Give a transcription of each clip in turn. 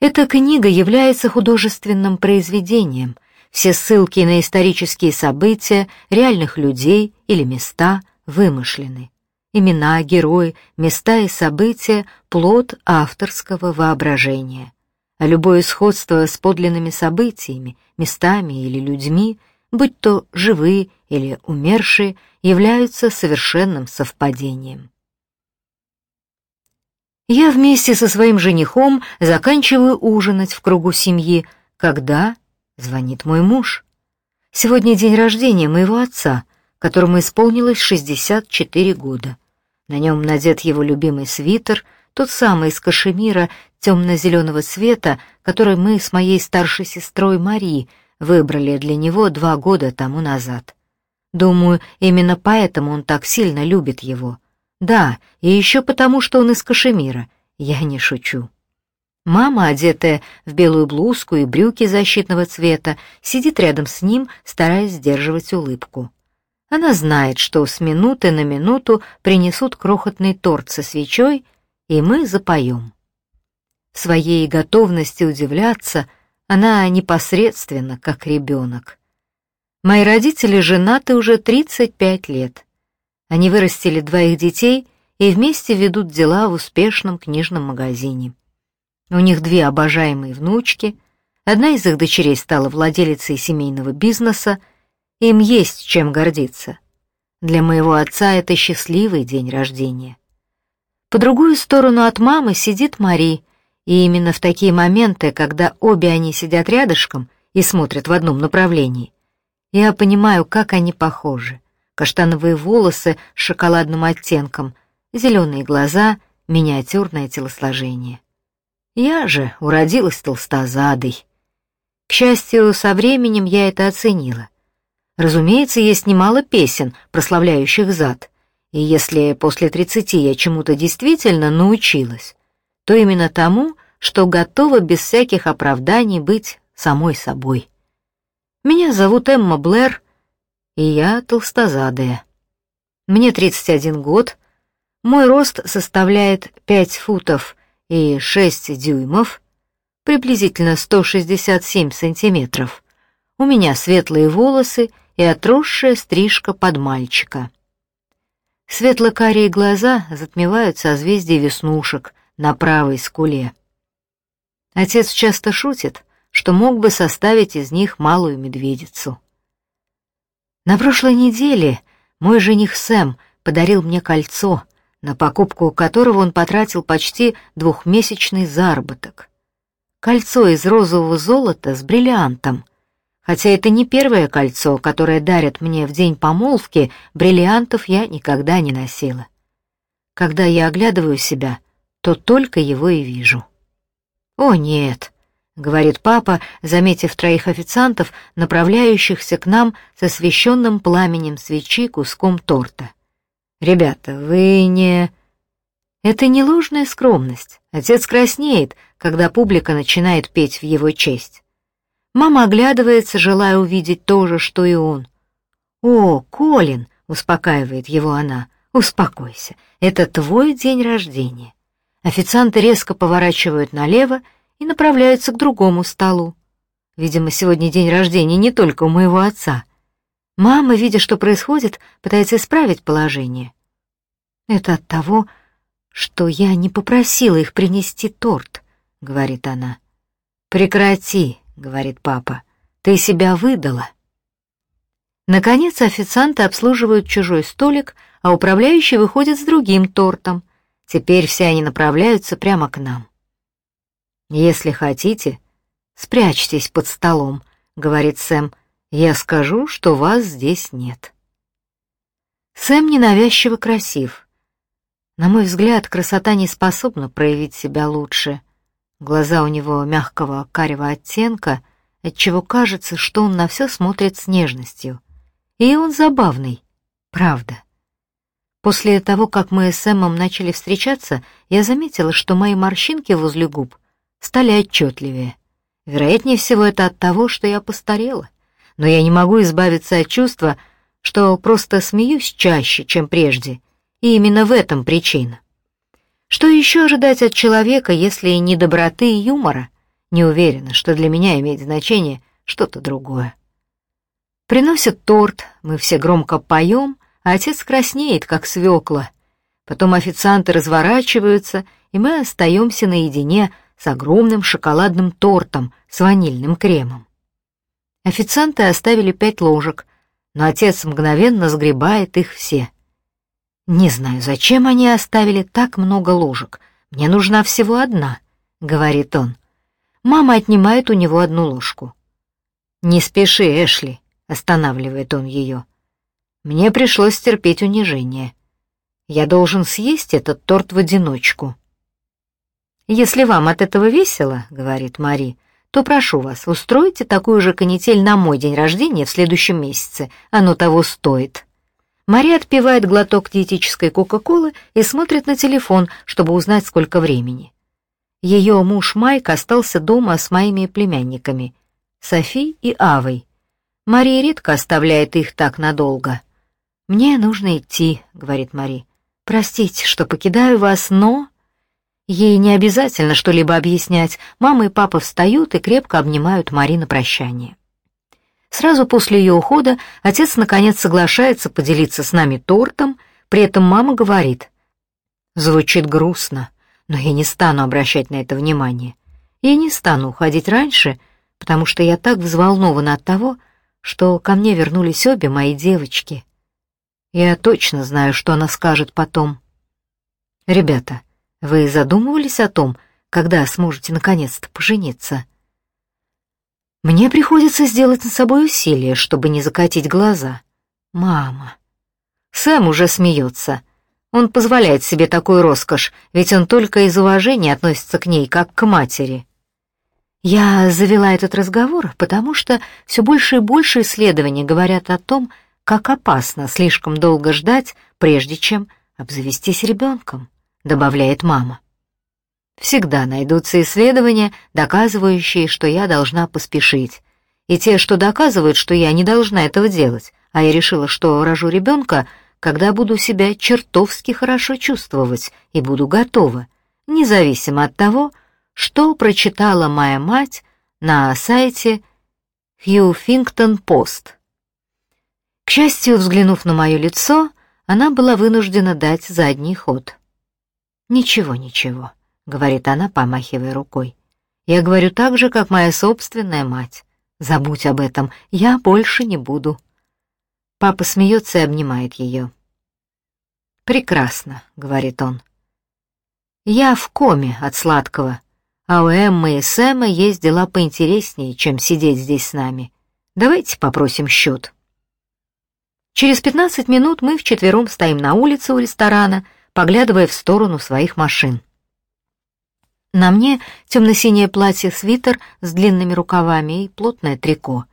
Эта книга является художественным произведением. Все ссылки на исторические события, реальных людей или места вымышлены. Имена, герои, места и события — плод авторского воображения. А любое сходство с подлинными событиями, местами или людьми, будь то живые или умершие, являются совершенным совпадением. Я вместе со своим женихом заканчиваю ужинать в кругу семьи, когда звонит мой муж. Сегодня день рождения моего отца, которому исполнилось 64 года. На нем надет его любимый свитер, тот самый из кашемира темно-зеленого цвета, который мы с моей старшей сестрой Мари выбрали для него два года тому назад. Думаю, именно поэтому он так сильно любит его. Да, и еще потому, что он из кашемира. Я не шучу. Мама, одетая в белую блузку и брюки защитного цвета, сидит рядом с ним, стараясь сдерживать улыбку. Она знает, что с минуты на минуту принесут крохотный торт со свечой, и мы запоем. В своей готовности удивляться она непосредственно, как ребенок. Мои родители женаты уже 35 лет. Они вырастили двоих детей и вместе ведут дела в успешном книжном магазине. У них две обожаемые внучки, одна из их дочерей стала владелицей семейного бизнеса, им есть чем гордиться. Для моего отца это счастливый день рождения. По другую сторону от мамы сидит Мари, и именно в такие моменты, когда обе они сидят рядышком и смотрят в одном направлении, я понимаю, как они похожи. Каштановые волосы с шоколадным оттенком, зеленые глаза, миниатюрное телосложение. Я же уродилась толстозадой. К счастью, со временем я это оценила. Разумеется, есть немало песен, прославляющих зад, и если после тридцати я чему-то действительно научилась, то именно тому, что готова без всяких оправданий быть самой собой. Меня зовут Эмма Блэр, и я толстозадая. Мне 31 год, мой рост составляет 5 футов и 6 дюймов, приблизительно 167 сантиметров. У меня светлые волосы и отросшая стрижка под мальчика. Светло-карие глаза затмевают созвездие веснушек на правой скуле. Отец часто шутит, что мог бы составить из них малую медведицу. На прошлой неделе мой жених Сэм подарил мне кольцо, на покупку которого он потратил почти двухмесячный заработок. Кольцо из розового золота с бриллиантом. Хотя это не первое кольцо, которое дарят мне в день помолвки, бриллиантов я никогда не носила. Когда я оглядываю себя, то только его и вижу. О нет, говорит папа, заметив троих официантов, направляющихся к нам со освещенным пламенем свечи куском торта. Ребята, вы не Это не ложная скромность. Отец краснеет, когда публика начинает петь в его честь. Мама оглядывается, желая увидеть то же, что и он. "О, Колин", успокаивает его она. "Успокойся. Это твой день рождения". Официанты резко поворачивают налево и направляются к другому столу. Видимо, сегодня день рождения не только у моего отца. Мама, видя, что происходит, пытается исправить положение. Это от того, что я не попросила их принести торт, говорит она. Прекрати, говорит папа. Ты себя выдала. Наконец официанты обслуживают чужой столик, а управляющий выходит с другим тортом. Теперь все они направляются прямо к нам. Если хотите, спрячьтесь под столом, говорит Сэм. Я скажу, что вас здесь нет. Сэм ненавязчиво красив. На мой взгляд, красота не способна проявить себя лучше. Глаза у него мягкого карего оттенка, отчего кажется, что он на все смотрит с нежностью. И он забавный, правда. После того, как мы с Сэмом начали встречаться, я заметила, что мои морщинки возле губ стали отчетливее. Вероятнее всего, это от того, что я постарела. Но я не могу избавиться от чувства, что просто смеюсь чаще, чем прежде, и именно в этом причина. Что еще ожидать от человека, если не доброты и юмора? не уверена, что для меня имеет значение что-то другое. Приносят торт, мы все громко поем, а отец краснеет, как свекла. Потом официанты разворачиваются, и мы остаемся наедине с огромным шоколадным тортом с ванильным кремом. Официанты оставили пять ложек, но отец мгновенно сгребает их все. «Не знаю, зачем они оставили так много ложек. Мне нужна всего одна», — говорит он. Мама отнимает у него одну ложку. «Не спеши, Эшли», — останавливает он ее. «Мне пришлось терпеть унижение. Я должен съесть этот торт в одиночку». «Если вам от этого весело», — говорит Мари, — то прошу вас, устройте такую же канитель на мой день рождения в следующем месяце. Оно того стоит». Мария отпивает глоток диетической Кока-Колы и смотрит на телефон, чтобы узнать, сколько времени. Ее муж Майк остался дома с моими племянниками, Софи и Авой. Мария редко оставляет их так надолго. «Мне нужно идти», — говорит Мари. «Простите, что покидаю вас, но...» Ей не обязательно что-либо объяснять. Мама и папа встают и крепко обнимают Мари на прощание. Сразу после ее ухода отец наконец соглашается поделиться с нами тортом, при этом мама говорит. Звучит грустно, но я не стану обращать на это внимание. Я не стану уходить раньше, потому что я так взволнована от того, что ко мне вернулись обе мои девочки. Я точно знаю, что она скажет потом. Ребята, вы задумывались о том, когда сможете наконец-то пожениться? Мне приходится сделать над собой усилие, чтобы не закатить глаза. Мама. Сэм уже смеется. Он позволяет себе такую роскошь, ведь он только из уважения относится к ней, как к матери. Я завела этот разговор, потому что все больше и больше исследований говорят о том, как опасно слишком долго ждать, прежде чем обзавестись ребенком, добавляет мама. Всегда найдутся исследования, доказывающие, что я должна поспешить, и те, что доказывают, что я не должна этого делать, а я решила, что рожу ребенка — когда буду себя чертовски хорошо чувствовать и буду готова, независимо от того, что прочитала моя мать на сайте Хьюфингтон Пост. К счастью, взглянув на мое лицо, она была вынуждена дать задний ход. «Ничего, ничего», — говорит она, помахивая рукой. «Я говорю так же, как моя собственная мать. Забудь об этом, я больше не буду». Папа смеется и обнимает ее. «Прекрасно», — говорит он. «Я в коме от сладкого, а у Эммы и Сэма есть дела поинтереснее, чем сидеть здесь с нами. Давайте попросим счет». Через пятнадцать минут мы вчетвером стоим на улице у ресторана, поглядывая в сторону своих машин. На мне темно-синее платье-свитер с длинными рукавами и плотное трико.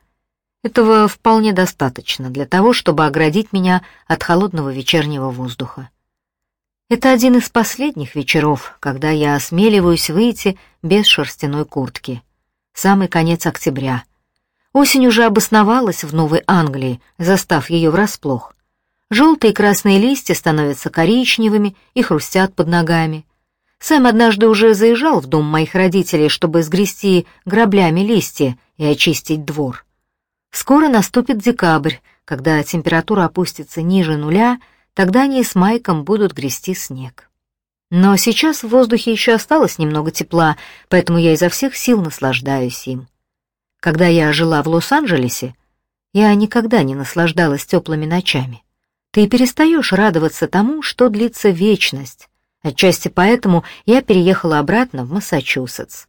Этого вполне достаточно для того, чтобы оградить меня от холодного вечернего воздуха. Это один из последних вечеров, когда я осмеливаюсь выйти без шерстяной куртки. Самый конец октября. Осень уже обосновалась в Новой Англии, застав ее врасплох. Желтые и красные листья становятся коричневыми и хрустят под ногами. Сэм однажды уже заезжал в дом моих родителей, чтобы сгрести граблями листья и очистить двор. Скоро наступит декабрь, когда температура опустится ниже нуля, тогда они с Майком будут грести снег. Но сейчас в воздухе еще осталось немного тепла, поэтому я изо всех сил наслаждаюсь им. Когда я жила в Лос-Анджелесе, я никогда не наслаждалась теплыми ночами. Ты перестаешь радоваться тому, что длится вечность. Отчасти поэтому я переехала обратно в Массачусетс.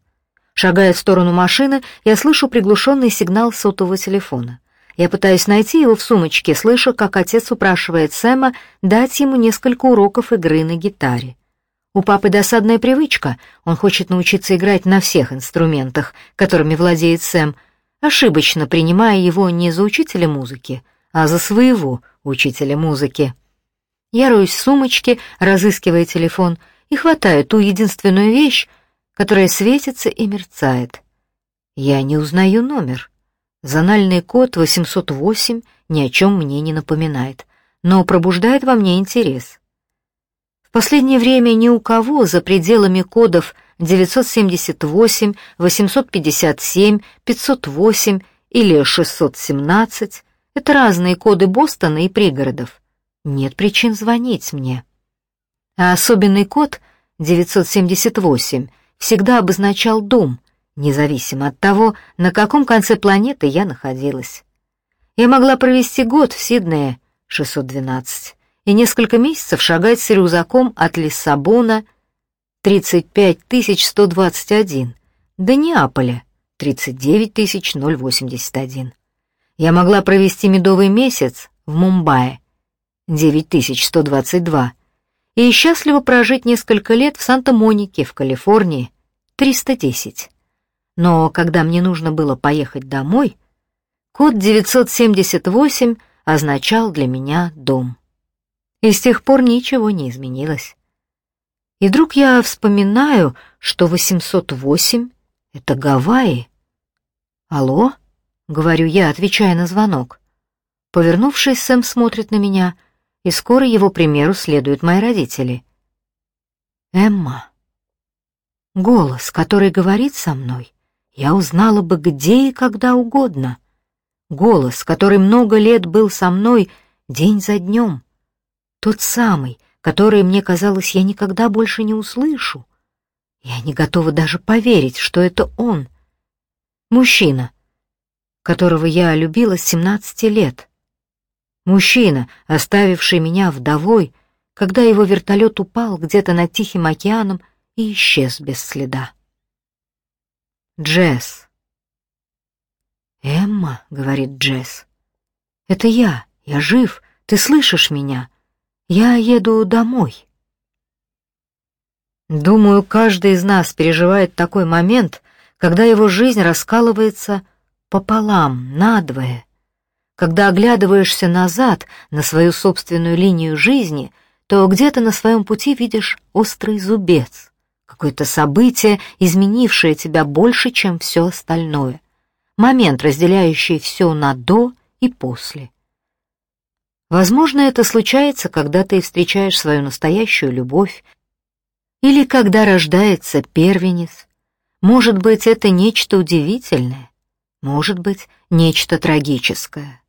Шагая в сторону машины, я слышу приглушенный сигнал сотового телефона. Я пытаюсь найти его в сумочке, слышу, как отец упрашивает Сэма дать ему несколько уроков игры на гитаре. У папы досадная привычка, он хочет научиться играть на всех инструментах, которыми владеет Сэм, ошибочно принимая его не за учителя музыки, а за своего учителя музыки. Я роюсь в сумочке, разыскивая телефон, и хватаю ту единственную вещь, которая светится и мерцает. Я не узнаю номер. Зональный код 808 ни о чем мне не напоминает, но пробуждает во мне интерес. В последнее время ни у кого за пределами кодов 978, 857, 508 или 617 — это разные коды Бостона и пригородов. Нет причин звонить мне. А особенный код 978 всегда обозначал дом, независимо от того, на каком конце планеты я находилась. Я могла провести год в Сиднее, 612, и несколько месяцев шагать с рюкзаком от Лиссабона, 35121, до Неаполя, 39081. Я могла провести медовый месяц в Мумбаи, 9122, и счастливо прожить несколько лет в Санта-Монике, в Калифорнии, 310. Но когда мне нужно было поехать домой, код 978 означал для меня дом. И с тех пор ничего не изменилось. И вдруг я вспоминаю, что 808 — это Гавайи. «Алло?» — говорю я, отвечая на звонок. Повернувшись, Сэм смотрит на меня, и скоро его примеру следуют мои родители. «Эмма». Голос, который говорит со мной, я узнала бы где и когда угодно. Голос, который много лет был со мной день за днем. Тот самый, который, мне казалось, я никогда больше не услышу. Я не готова даже поверить, что это он. Мужчина, которого я любила с 17 лет. Мужчина, оставивший меня вдовой, когда его вертолет упал где-то над Тихим океаном и исчез без следа. Джесс. «Эмма», — говорит Джесс, — «это я, я жив, ты слышишь меня? Я еду домой». Думаю, каждый из нас переживает такой момент, когда его жизнь раскалывается пополам, надвое. Когда оглядываешься назад на свою собственную линию жизни, то где-то на своем пути видишь острый зубец какое-то событие, изменившее тебя больше, чем все остальное. Момент, разделяющий все на «до» и «после». Возможно, это случается, когда ты встречаешь свою настоящую любовь, или когда рождается первенец. Может быть, это нечто удивительное, может быть, нечто трагическое.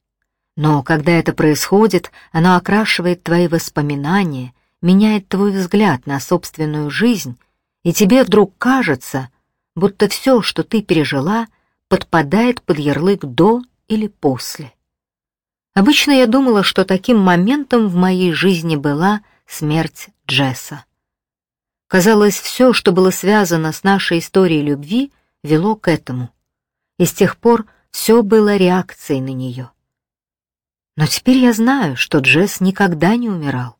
Но когда это происходит, оно окрашивает твои воспоминания, меняет твой взгляд на собственную жизнь и тебе вдруг кажется, будто все, что ты пережила, подпадает под ярлык «до» или «после». Обычно я думала, что таким моментом в моей жизни была смерть Джесса. Казалось, все, что было связано с нашей историей любви, вело к этому. И с тех пор все было реакцией на нее. Но теперь я знаю, что Джесс никогда не умирал.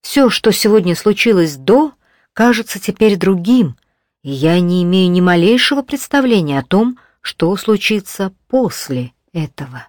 Все, что сегодня случилось до, кажется теперь другим, и я не имею ни малейшего представления о том, что случится после этого.